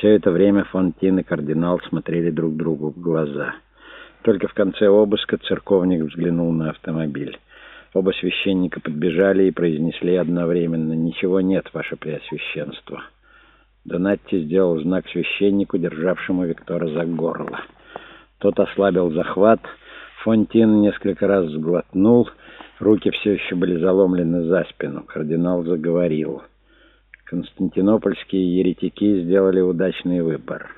Все это время Фонтин и кардинал смотрели друг другу в глаза. Только в конце обыска церковник взглянул на автомобиль. Оба священника подбежали и произнесли одновременно «Ничего нет, ваше преосвященство». Донатти сделал знак священнику, державшему Виктора за горло. Тот ослабил захват. Фонтин несколько раз сглотнул. Руки все еще были заломлены за спину. Кардинал заговорил. Константинопольские еретики сделали удачный выбор.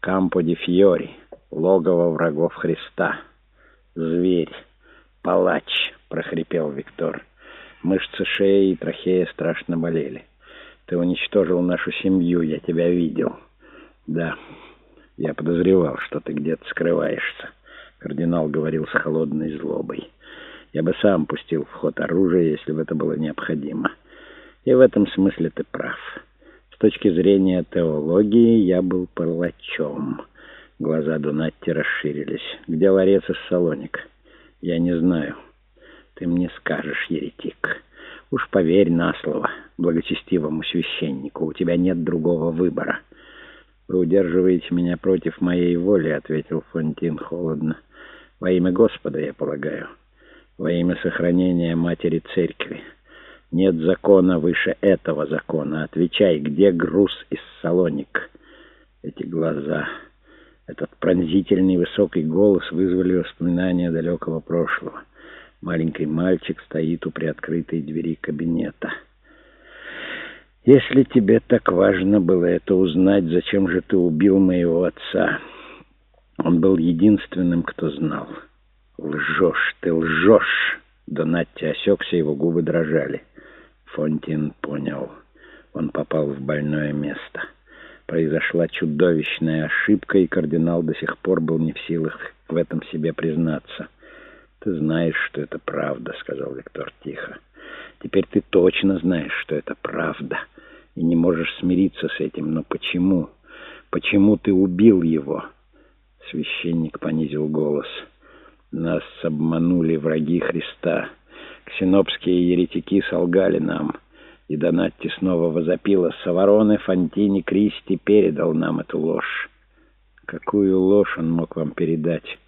Кампо де Фьори, логово врагов Христа. Зверь, палач, прохрипел Виктор. Мышцы шеи и трахея страшно болели. Ты уничтожил нашу семью, я тебя видел. Да, я подозревал, что ты где-то скрываешься. Кардинал говорил с холодной злобой. Я бы сам пустил в ход оружие, если бы это было необходимо. И в этом смысле ты прав. С точки зрения теологии я был палачом. Глаза Дунатти расширились. Где ларец из Салоника? Я не знаю. Ты мне скажешь, еретик. Уж поверь на слово благочестивому священнику. У тебя нет другого выбора. Вы удерживаете меня против моей воли, ответил Фонтин холодно. Во имя Господа, я полагаю. Во имя сохранения матери церкви. Нет закона выше этого закона. Отвечай, где груз из Салоник? Эти глаза, этот пронзительный высокий голос вызвали воспоминания далекого прошлого. Маленький мальчик стоит у приоткрытой двери кабинета. «Если тебе так важно было это узнать, зачем же ты убил моего отца?» Он был единственным, кто знал. «Лжешь, ты лжешь!» Донатти осекся, его губы дрожали. Фонтин понял. Он попал в больное место. Произошла чудовищная ошибка, и кардинал до сих пор был не в силах в этом себе признаться. «Ты знаешь, что это правда», — сказал Виктор тихо. «Теперь ты точно знаешь, что это правда, и не можешь смириться с этим. Но почему? Почему ты убил его?» Священник понизил голос. «Нас обманули враги Христа». Ксенопские еретики солгали нам. И Донатти снова возопила. Савароне Фонтини Кристи передал нам эту ложь. Какую ложь он мог вам передать?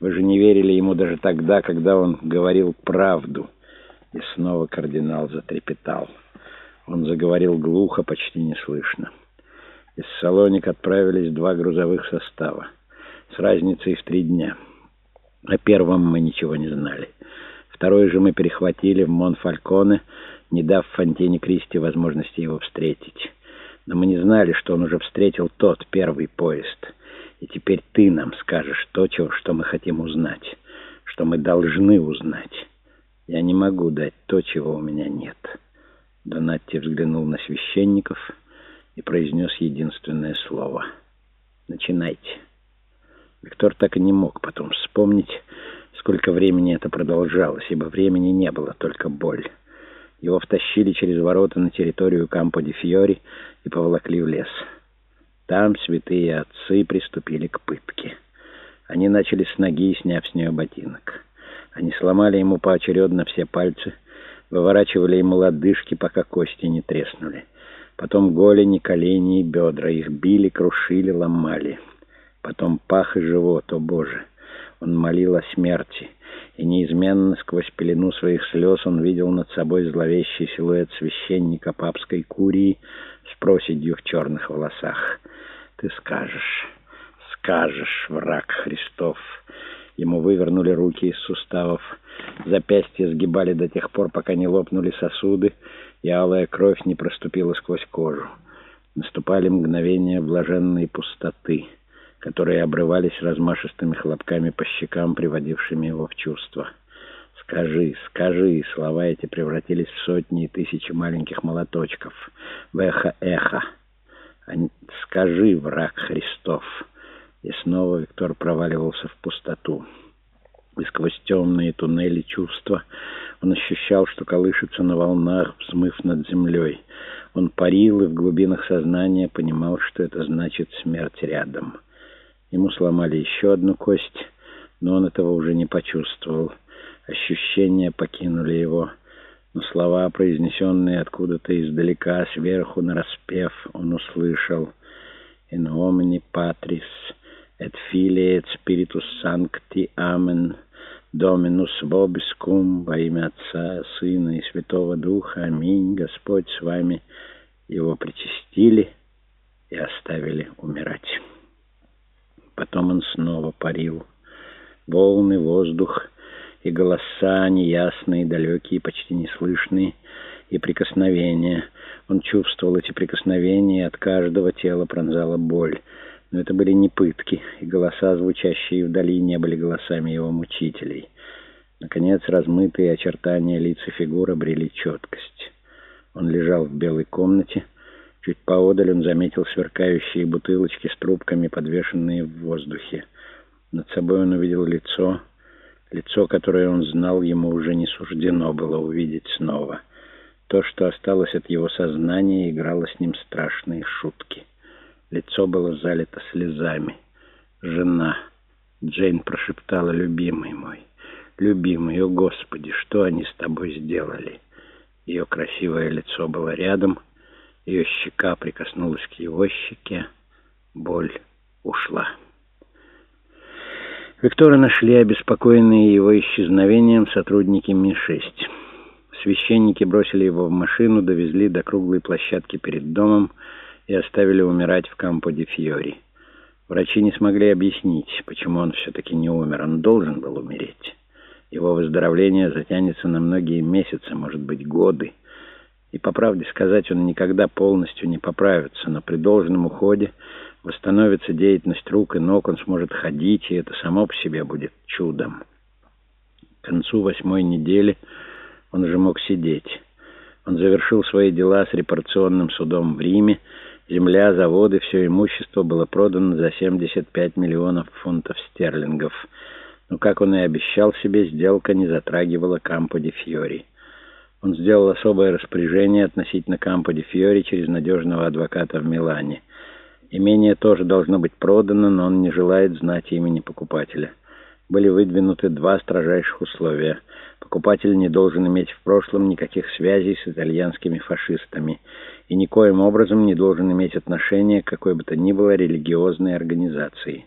Вы же не верили ему даже тогда, когда он говорил правду. И снова кардинал затрепетал. Он заговорил глухо, почти неслышно. Из Салоник отправились два грузовых состава. С разницей в три дня. О первом мы ничего не знали. Второй же мы перехватили в Монфальконе, не дав Фонтине Кристи возможности его встретить. Но мы не знали, что он уже встретил тот первый поезд. И теперь ты нам скажешь то, чего, что мы хотим узнать, что мы должны узнать. Я не могу дать то, чего у меня нет. Донатти взглянул на священников и произнес единственное слово. «Начинайте». Виктор так и не мог потом вспомнить, сколько времени это продолжалось, ибо времени не было, только боль. Его втащили через ворота на территорию Кампо-де-Фьори и поволокли в лес. Там святые отцы приступили к пытке. Они начали с ноги, сняв с нее ботинок. Они сломали ему поочередно все пальцы, выворачивали ему лодыжки, пока кости не треснули. Потом голени, колени и бедра. Их били, крушили, ломали. Потом пах и живот, о боже! Он молил о смерти, и неизменно сквозь пелену своих слез он видел над собой зловещий силуэт священника папской курии с проседью в черных волосах. «Ты скажешь, скажешь, враг Христов!» Ему вывернули руки из суставов, запястья сгибали до тех пор, пока не лопнули сосуды, и алая кровь не проступила сквозь кожу. Наступали мгновения блаженной пустоты — которые обрывались размашистыми хлопками по щекам, приводившими его в чувство. «Скажи, скажи!» Слова эти превратились в сотни и тысячи маленьких молоточков, в эхо-эхо. «Скажи, враг Христов!» И снова Виктор проваливался в пустоту. И сквозь темные туннели чувства он ощущал, что колышется на волнах, взмыв над землей. Он парил и в глубинах сознания понимал, что это значит смерть рядом. Ему сломали еще одну кость, но он этого уже не почувствовал. Ощущения покинули его, но слова, произнесенные откуда-то издалека, сверху нараспев, он услышал. in homini patris et filii et spiritus sancti. Амен. Доминус вобискум во имя Отца, Сына и Святого Духа. Аминь. Господь с вами. Его причастили и оставили умирать. Потом он снова парил. Волны, воздух и голоса неясные, далекие, почти неслышные, и прикосновения. Он чувствовал эти прикосновения, и от каждого тела пронзала боль. Но это были не пытки, и голоса, звучащие вдали, не были голосами его мучителей. Наконец, размытые очертания лиц и фигур четкость. Он лежал в белой комнате. Чуть поодаль он заметил сверкающие бутылочки с трубками, подвешенные в воздухе. Над собой он увидел лицо, лицо, которое он знал, ему уже не суждено было увидеть снова. То, что осталось от его сознания, играло с ним страшные шутки. Лицо было залито слезами. «Жена!» — Джейн прошептала, «любимый мой, любимый, о Господи, что они с тобой сделали?» Ее красивое лицо было рядом, ее щека прикоснулась к его щеке, боль ушла. Виктора нашли обеспокоенные его исчезновением сотрудники Ми-6. Священники бросили его в машину, довезли до круглой площадки перед домом и оставили умирать в Кампо-де-Фьори. Врачи не смогли объяснить, почему он все-таки не умер. Он должен был умереть. Его выздоровление затянется на многие месяцы, может быть, годы. И, по правде сказать, он никогда полностью не поправится, но при должном уходе восстановится деятельность рук и ног, он сможет ходить, и это само по себе будет чудом. К концу восьмой недели он уже мог сидеть. Он завершил свои дела с репарационным судом в Риме. Земля, заводы, все имущество было продано за 75 миллионов фунтов стерлингов. Но, как он и обещал себе, сделка не затрагивала Кампо-де-Фьори. Он сделал особое распоряжение относительно Кампо-де-Фьори через надежного адвоката в Милане. Имение тоже должно быть продано, но он не желает знать имени покупателя. Были выдвинуты два строжайших условия. Покупатель не должен иметь в прошлом никаких связей с итальянскими фашистами и никоим образом не должен иметь отношения к какой бы то ни было религиозной организации.